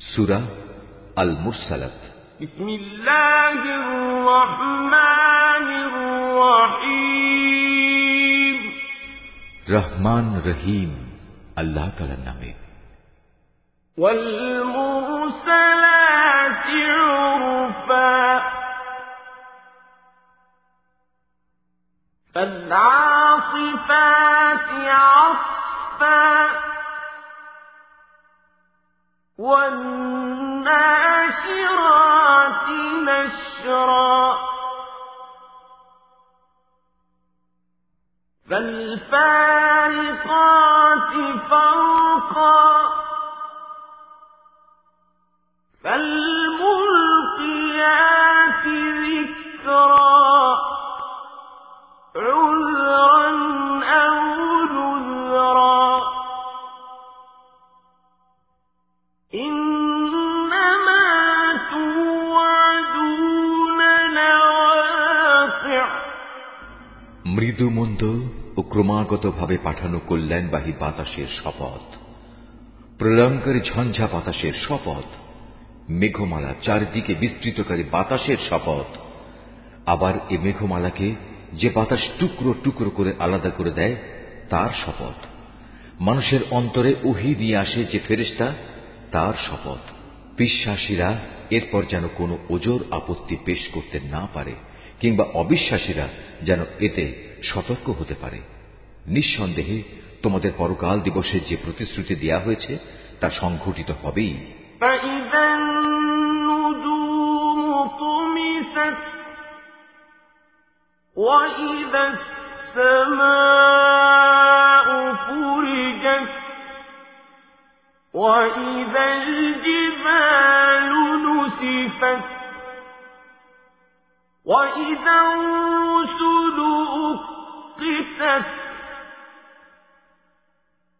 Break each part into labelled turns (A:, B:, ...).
A: سورة المرسلات.
B: بسم الله الرحمن الرحيم.
A: رحمن رحیم الله تعالى نامے
B: والمرسلات عرفا. فالعاصفات عرفا والناشرات نشرا. فالفارقات فرقا
A: ক্রমাগতভাবে পাঠানো কল্যাণবাহী বাতাসের শপথ। প্রলয়ঙ্কারী ঝঞ্ঝা বাতাসের শপথ। মেঘমালা চারিদিকে বিস্তৃতকারী বাতাসের শপথ। আবার এ মেঘমালাকে যে বাতাস টুকরো টুকরো করে আলাদা করে দেয়, তার শপথ। মানুষের অন্তরে উহি নিয়ে আসে যে ফেরিস্তা তার শপথ। বিশ্বাসীরা এরপর যেন কোনো ওজোর আপত্তি পেশ করতে না পারে, কিংবা অবিশ্বাসীরা যেন এতে সতর্ক হতে পারে। নিঃসন্দেহে তোমাদের পরকাল দিবসে যে প্রতিশ্রুতি দেয়া হয়েছে তা সংঘটিত হবেই
B: فإذا النجوم طمست وإذا السماء فرجت وإذا الجبال نسفت وإذا الرسل أقتت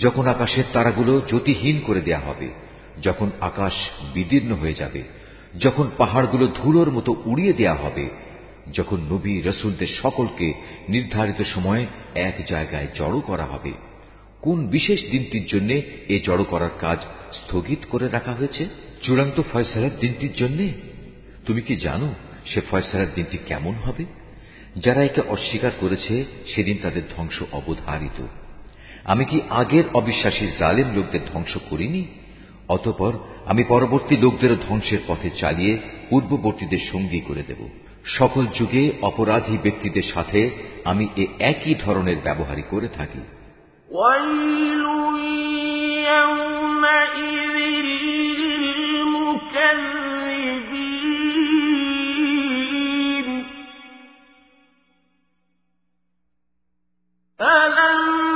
A: যখন আকাশের তারাগুলো জ্যোতিহীন করে দেয়া হবে, যখন আকাশ বিদীর্ণ হয়ে যাবে, যখন পাহাড়গুলো ধুলোর মতো উড়িয়ে দেয়া হবে, যখন নবী রসুলদের সকলকে নির্ধারিত সময়ে এক জায়গায় জড়ো করা হবে, কোন বিশেষ দিনটির জন্য এ জড়ো করার কাজ স্থগিত করে রাখা হয়েছে? চূড়ান্ত ফয়সালার দিনটির জন্য? তুমি কি জানো সে ফয়সালার দিনটি কেমন হবে? যারা একে অস্বীকার করেছে, সেদিন তাদের ধ্বংস অবধারিত। আমি কি আগের অবিশ্বাসী জালেম লোকদের ধ্বংস করিনি অতপর আমি পরবর্তী লোকদেরও ধ্বংসের পথে চালিয়ে পূর্ববর্তীদের সঙ্গী করে দেব সকল যুগে অপরাধী ব্যক্তিদের সাথে আমি এ একই ধরনের ব্যবহারই করে থাকি
B: ويل يومئذ للمكذبين ألم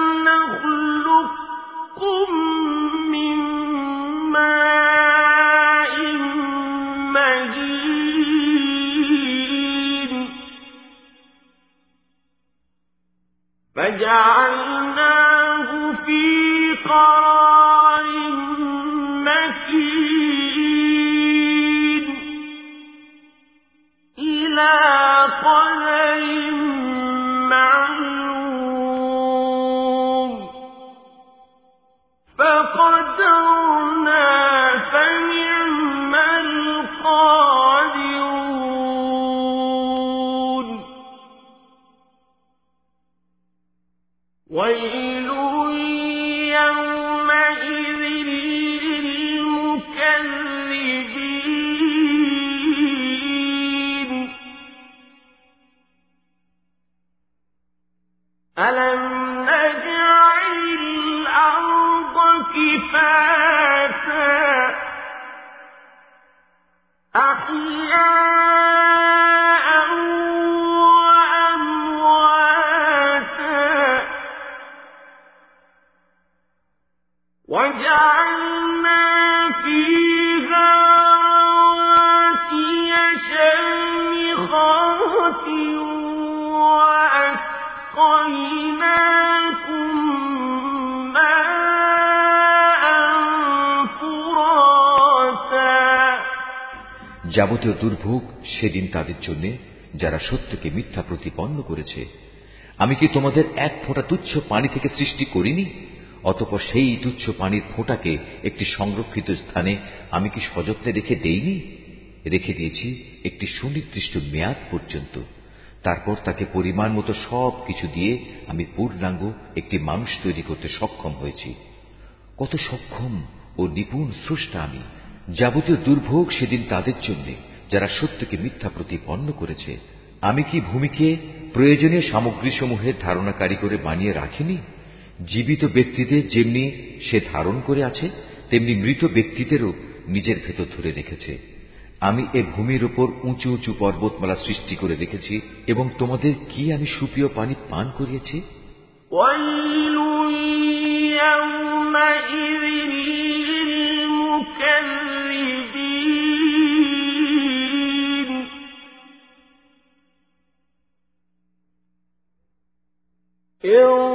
B: فجعلنا إلى
A: যাবতীয় দুর্ভোগ সেদিন তাদের জন্য যারা সত্যকে মিথ্যা প্রতিপন্ন করেছে। আমি কি তোমাদের এক ফোঁটা তুচ্ছ পানি থেকে সৃষ্টি করিনি? অতপর সেই তুচ্ছ পানির ফোঁটাকে একটি সংরক্ষিত স্থানে আমি কি সযত্নে রেখে দেইনি? রেখে দিয়েছি একটি সুনির্দিষ্ট মেয়াদ পর্যন্ত। তারপর তাকে পরিমাণ মতো সব কিছু দিয়ে আমি পূর্ণাঙ্গ একটি মানুষ তৈরি করতে সক্ষম হয়েছি। কত সক্ষম ও নিপুণ স্রষ্টা আমি যাবতীয় দুর্ভোগ সেদিন তাদের জন্য যারা সত্যকে মিথ্যা প্রতিপন্ন করেছে আমি কি ভূমিকে প্রয়োজনীয় সামগ্রীসমূহের ধারণাকারী করে বানিয়ে রাখিনি জীবিত ব্যক্তিদের যেমনি সে ধারণ করে আছে তেমনি মৃত ব্যক্তিদেরও নিজের ভেতর ধরে রেখেছে আমি এ ভূমির উপর উঁচু উঁচু পর্বতমালা সৃষ্টি করে রেখেছি এবং তোমাদের কি আমি সুপ্রিয় পানি পান করিয়েছি
B: ويل يومئذ انطلقوا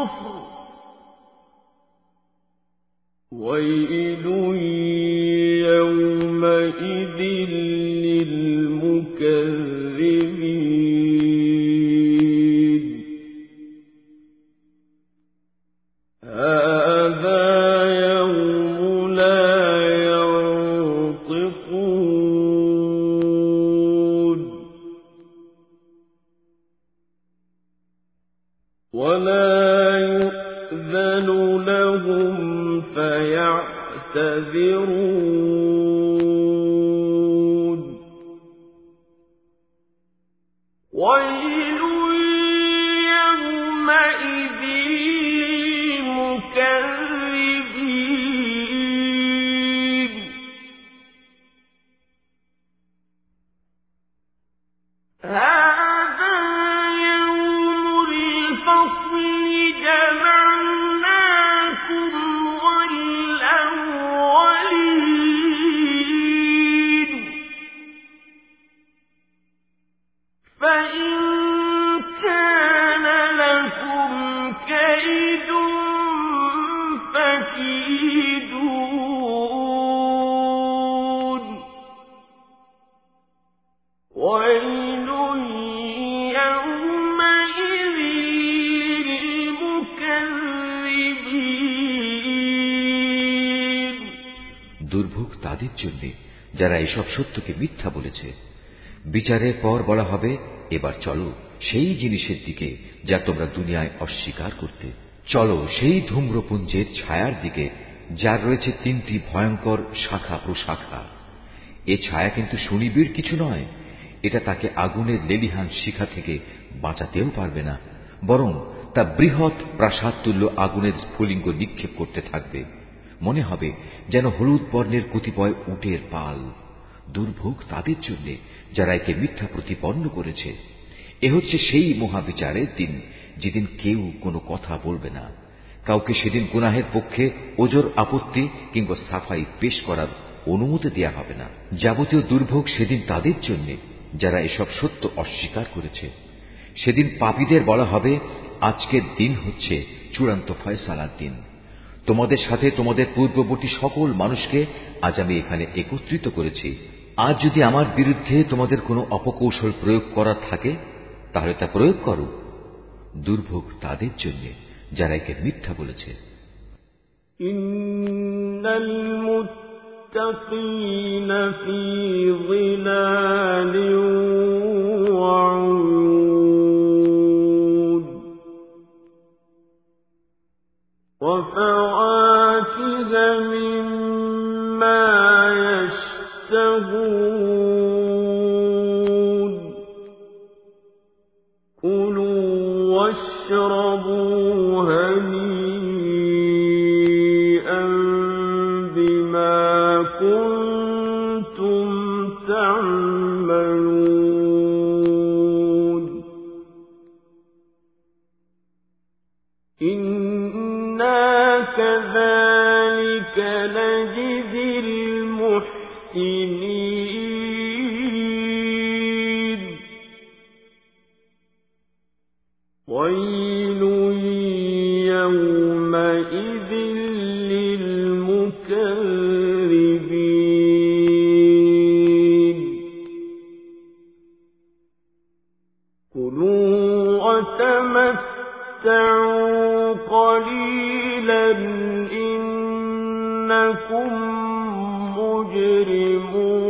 B: صفر ويل يومئذ للمكذبين. هذا يوم لا ينطقون. ولا يؤذن لهم فيعتذرون. ويل
A: তাদের জন্য, যারা এসব সত্যকে মিথ্যা বলেছে। বিচারের পর বলা হবে, এবার চলো সেই জিনিসের দিকে, যা তোমরা দুনিয়ায় অস্বীকার করতে। চলো সেই ধূম্রপুঞ্জের ছায়ার দিকে, যার রয়েছে তিনটি ভয়ঙ্কর শাখা প্রশাখা এ ছায়া কিন্তু সুনিবিড় কিছু নয়। এটা তাকে আগুনের লেলিহান শিখা থেকে বাঁচাতেও পারবে না, বরং তা বৃহৎ প্রাসাদ তুল্য আগুনের স্ফুলিঙ্গ নিক্ষেপ করতে থাকবে। মনে হবে যেন হলুদ বর্ণের কতিপয় উটের পাল, দুর্ভোগ তাদের জন্য যারা একে মিথ্যা প্রতিপন্ন করেছে। এ হচ্ছে সেই মহাবিচারের দিন যেদিন কেউ কোনো কথা বলবে না। কাউকে সেদিন গুনাহের পক্ষে ওজোর আপত্তি কিংবা সাফাই পেশ করার অনুমতি দেয়া হবে না। যাবতীয় দুর্ভোগ সেদিন তাদের জন্য যারা এসব সত্য অস্বীকার করেছে। সেদিন পাপীদের বলা হবে, আজকের দিন হচ্ছে চূড়ান্ত ফয়সালার দিন। তোমাদের সাথে তোমাদের পূর্ববর্তী সকল মানুষকে আজ আমি এখানে একত্রিত করেছি আজ যদি আমার বিরুদ্ধে তোমাদের কোনো অপকৌশল প্রয়োগ করার থাকে তাহলে তা প্রয়োগ করো দুর্ভোগ তাদের জন্য যারা একে মিথ্যা বলেছে
B: المتقين في ظلال وعيون وفواكه مما يشتهون كذلك نجزي المحسنين. ويل يومئذ للمكذبين. كلوا وتمتعوا قليلا إنكم مجرمون.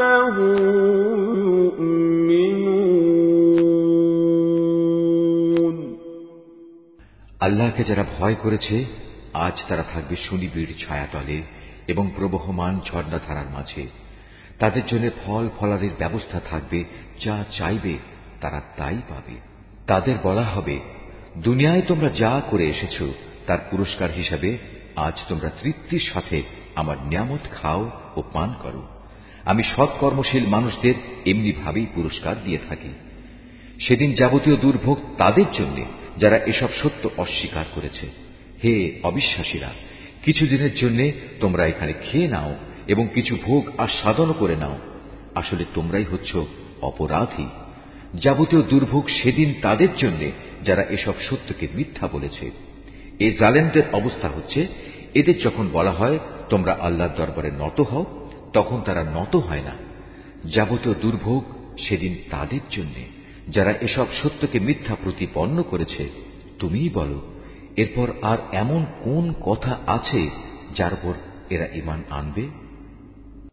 B: بعده يؤمنون
A: আল্লাহকে যারা ভয় করেছে আজ তারা থাকবে সুনিবিড় ছায়াতলে এবং প্রবহমান ঝর্ণাধারার মাঝে তাদের জন্য ফল ফলারির ব্যবস্থা থাকবে যা চাইবে তারা তাই পাবে তাদের বলা হবে দুনিয়ায় তোমরা যা করে এসেছ তার পুরস্কার হিসাবে আজ তোমরা তৃপ্তির সাথে আমার নিয়ামত খাও ও পান করো আমি সৎকর্মশীল মানুষদের এমনি ভাবেই পুরস্কার দিয়ে থাকি। সেদিন যাবতীয় দুর্ভোগ তাদের জন্য যারা এসব সত্য অস্বীকার করেছে। হে অবিশ্বাসীরা, কিছুদিনের জন্য তোমরা এখানে খেয়ে নাও এবং কিছু ভোগ আর আস্বাদন করে নাও। আসলে তোমরাই হচ্ছ অপরাধী। যাবতীয় দুর্ভোগ সেদিন তাদের জন্য যারা এসব সত্যকে মিথ্যা বলেছে। এ জালেমদের অবস্থা হচ্ছে, এদের যখন বলা হয় তোমরা আল্লাহর দরবারে নত হও তখন তারা নত হয় না। যাবতীয় দুর্ভোগ সেদিন তাদের জন্য। যারা এসব সত্যকে মিথ্যা প্রতিপন্ন করেছে, তুমিই বলো, এরপর আর এমন কোন কথা আছে যার উপর এরা ইমান আনবে?